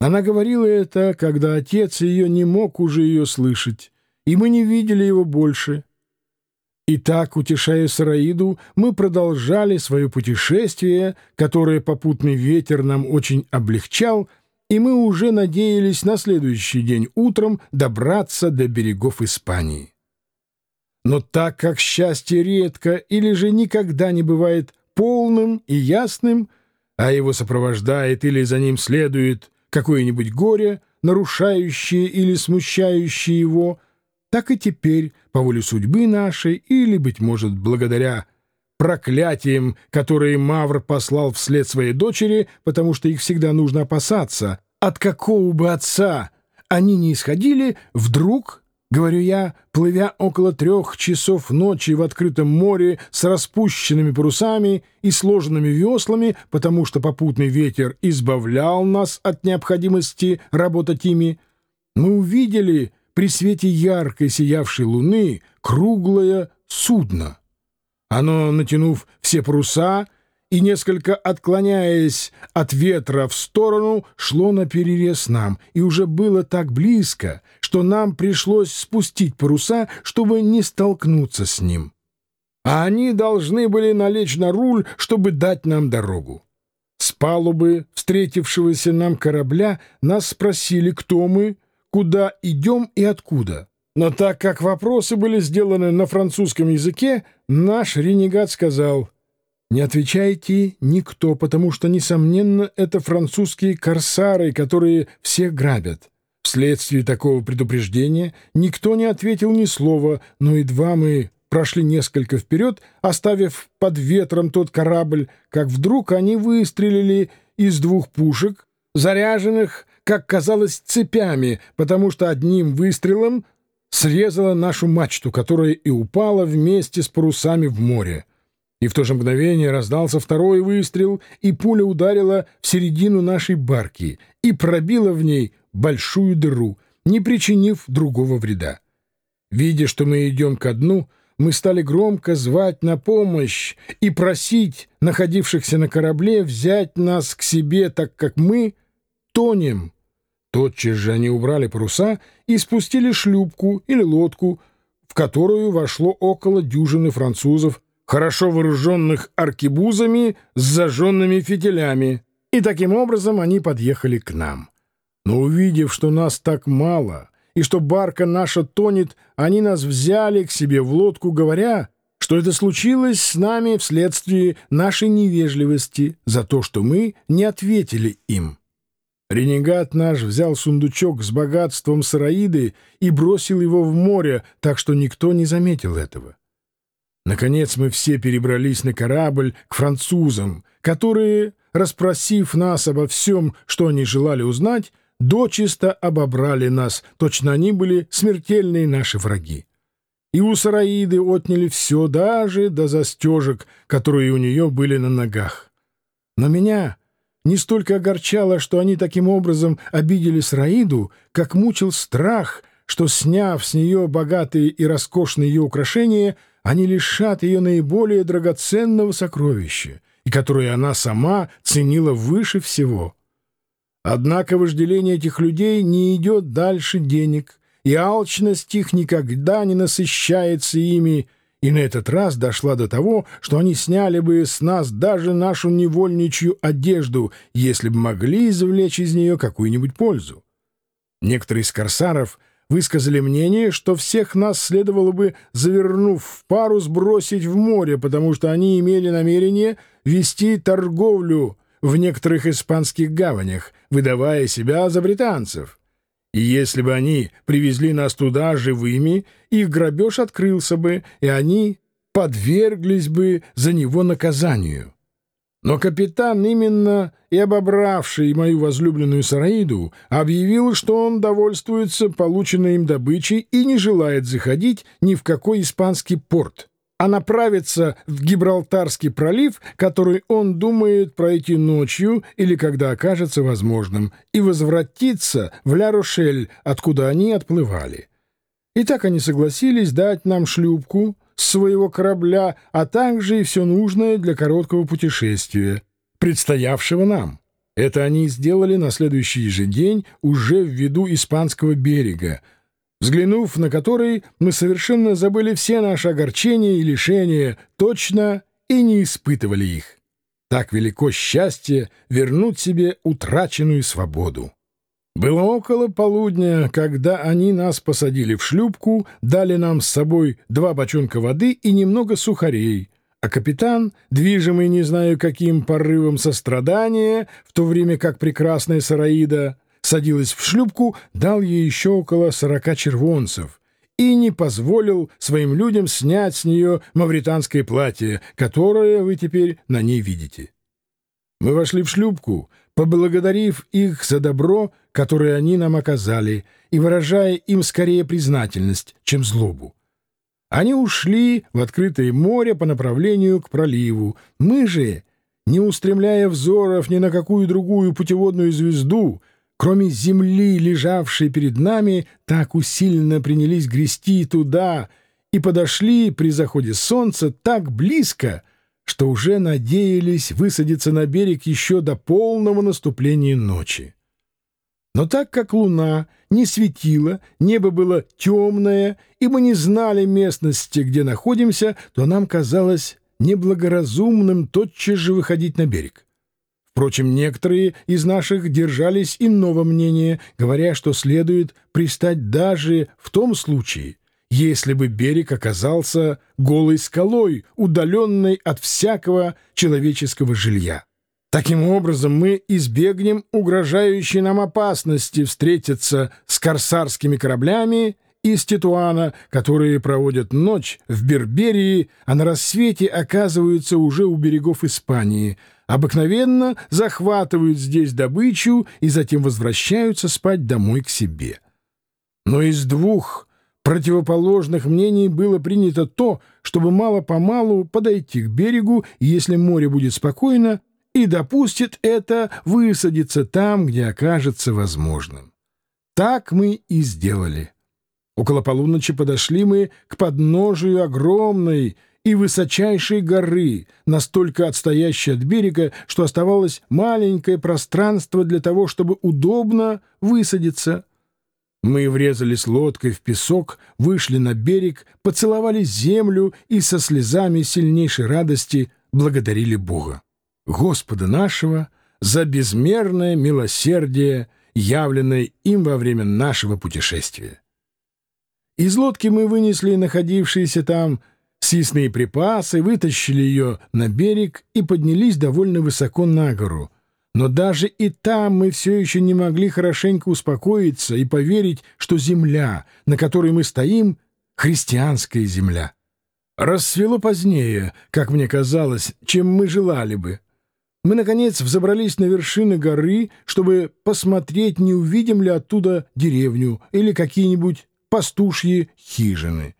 Она говорила это, когда отец ее не мог уже ее слышать, и мы не видели его больше. И так, утешая Сараиду, мы продолжали свое путешествие, которое попутный ветер нам очень облегчал, и мы уже надеялись на следующий день утром добраться до берегов Испании. Но так как счастье редко или же никогда не бывает полным и ясным, а его сопровождает или за ним следует какое-нибудь горе, нарушающее или смущающее его, так и теперь, по воле судьбы нашей, или, быть может, благодаря проклятиям, которые Мавр послал вслед своей дочери, потому что их всегда нужно опасаться, от какого бы отца они не исходили, вдруг — говорю я, плывя около трех часов ночи в открытом море с распущенными парусами и сложенными веслами, потому что попутный ветер избавлял нас от необходимости работать ими, мы увидели при свете яркой сиявшей луны круглое судно. Оно, натянув все паруса, и, несколько отклоняясь от ветра в сторону, шло на перерез нам, и уже было так близко, что нам пришлось спустить паруса, чтобы не столкнуться с ним. А они должны были налечь на руль, чтобы дать нам дорогу. С палубы встретившегося нам корабля нас спросили, кто мы, куда идем и откуда. Но так как вопросы были сделаны на французском языке, наш ренегат сказал — не отвечайте никто, потому что, несомненно, это французские корсары, которые всех грабят. Вследствие такого предупреждения никто не ответил ни слова, но едва мы прошли несколько вперед, оставив под ветром тот корабль, как вдруг они выстрелили из двух пушек, заряженных, как казалось, цепями, потому что одним выстрелом срезала нашу мачту, которая и упала вместе с парусами в море. И в то же мгновение раздался второй выстрел, и пуля ударила в середину нашей барки и пробила в ней большую дыру, не причинив другого вреда. Видя, что мы идем ко дну, мы стали громко звать на помощь и просить находившихся на корабле взять нас к себе, так как мы тонем. Тотчас же они убрали паруса и спустили шлюпку или лодку, в которую вошло около дюжины французов хорошо вооруженных аркебузами с зажженными фитилями, и таким образом они подъехали к нам. Но увидев, что нас так мало и что барка наша тонет, они нас взяли к себе в лодку, говоря, что это случилось с нами вследствие нашей невежливости за то, что мы не ответили им. Ренегат наш взял сундучок с богатством Сараиды и бросил его в море, так что никто не заметил этого. Наконец мы все перебрались на корабль к французам, которые, расспросив нас обо всем, что они желали узнать, дочисто обобрали нас, точно они были смертельные наши враги. И у Сараиды отняли все, даже до застежек, которые у нее были на ногах. Но меня не столько огорчало, что они таким образом обидели Сараиду, как мучил страх, что, сняв с нее богатые и роскошные ее украшения, они лишат ее наиболее драгоценного сокровища, и которое она сама ценила выше всего. Однако вожделение этих людей не идет дальше денег, и алчность их никогда не насыщается ими, и на этот раз дошла до того, что они сняли бы с нас даже нашу невольничью одежду, если бы могли извлечь из нее какую-нибудь пользу. Некоторые из корсаров — высказали мнение, что всех нас следовало бы, завернув в пару, сбросить в море, потому что они имели намерение вести торговлю в некоторых испанских гаванях, выдавая себя за британцев. И если бы они привезли нас туда живыми, их грабеж открылся бы, и они подверглись бы за него наказанию. Но капитан, именно и обобравший мою возлюбленную Сараиду, объявил, что он довольствуется полученной им добычей и не желает заходить ни в какой испанский порт, а направится в Гибралтарский пролив, который он думает пройти ночью или когда окажется возможным, и возвратиться в Ля-Рошель, откуда они отплывали. И так они согласились дать нам шлюпку — своего корабля, а также и все нужное для короткого путешествия, предстоявшего нам. Это они сделали на следующий же день уже в виду испанского берега, взглянув на который, мы совершенно забыли все наши огорчения и лишения, точно и не испытывали их. Так велико счастье вернуть себе утраченную свободу. Было около полудня, когда они нас посадили в шлюпку, дали нам с собой два бочонка воды и немного сухарей, а капитан, движимый не знаю каким порывом сострадания, в то время как прекрасная Сараида садилась в шлюпку, дал ей еще около сорока червонцев и не позволил своим людям снять с нее мавританское платье, которое вы теперь на ней видите. Мы вошли в шлюпку, поблагодарив их за добро, которое они нам оказали, и выражая им скорее признательность, чем злобу. Они ушли в открытое море по направлению к проливу. Мы же, не устремляя взоров ни на какую другую путеводную звезду, кроме земли, лежавшей перед нами, так усиленно принялись грести туда и подошли при заходе солнца так близко, что уже надеялись высадиться на берег еще до полного наступления ночи. Но так как луна не светила, небо было темное, и мы не знали местности, где находимся, то нам казалось неблагоразумным тотчас же выходить на берег. Впрочем, некоторые из наших держались иного мнения, говоря, что следует пристать даже в том случае, если бы берег оказался голой скалой, удаленной от всякого человеческого жилья. Таким образом, мы избегнем угрожающей нам опасности встретиться с корсарскими кораблями из Титуана, которые проводят ночь в Берберии, а на рассвете оказываются уже у берегов Испании, обыкновенно захватывают здесь добычу и затем возвращаются спать домой к себе. Но из двух противоположных мнений было принято то, чтобы мало-помалу подойти к берегу, и если море будет спокойно, и допустит это высадиться там, где окажется возможным. Так мы и сделали. Около полуночи подошли мы к подножию огромной и высочайшей горы, настолько отстоящей от берега, что оставалось маленькое пространство для того, чтобы удобно высадиться — мы врезались лодкой в песок, вышли на берег, поцеловали землю и со слезами сильнейшей радости благодарили Бога, Господа нашего, за безмерное милосердие, явленное им во время нашего путешествия. Из лодки мы вынесли находившиеся там съестные припасы, вытащили ее на берег и поднялись довольно высоко на гору — но даже и там мы все еще не могли хорошенько успокоиться и поверить, что земля, на которой мы стоим, — христианская земля. Рассвело позднее, как мне казалось, чем мы желали бы. Мы, наконец, взобрались на вершины горы, чтобы посмотреть, не увидим ли оттуда деревню или какие-нибудь пастушьи хижины.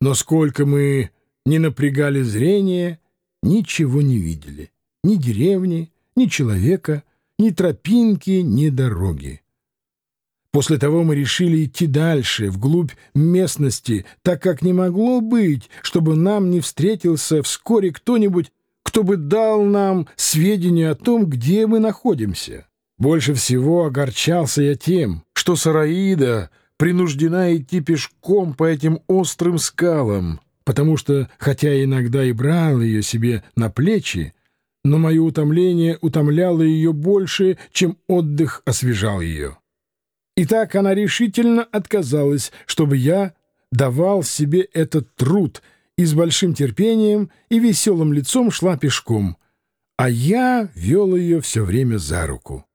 Но сколько мы не напрягали зрение, ничего не видели. Ни деревни, ни человека, ни тропинки, ни дороги. После того мы решили идти дальше, вглубь местности, так как не могло быть, чтобы нам не встретился вскоре кто-нибудь, кто бы дал нам сведения о том, где мы находимся. Больше всего огорчался я тем, что Сараида принуждена идти пешком по этим острым скалам, потому что, хотя иногда и брал ее себе на плечи, но мое утомление утомляло ее больше, чем отдых освежал ее. И так она решительно отказалась, чтобы я давал себе этот труд и с большим терпением и веселым лицом шла пешком, а я вел ее все время за руку.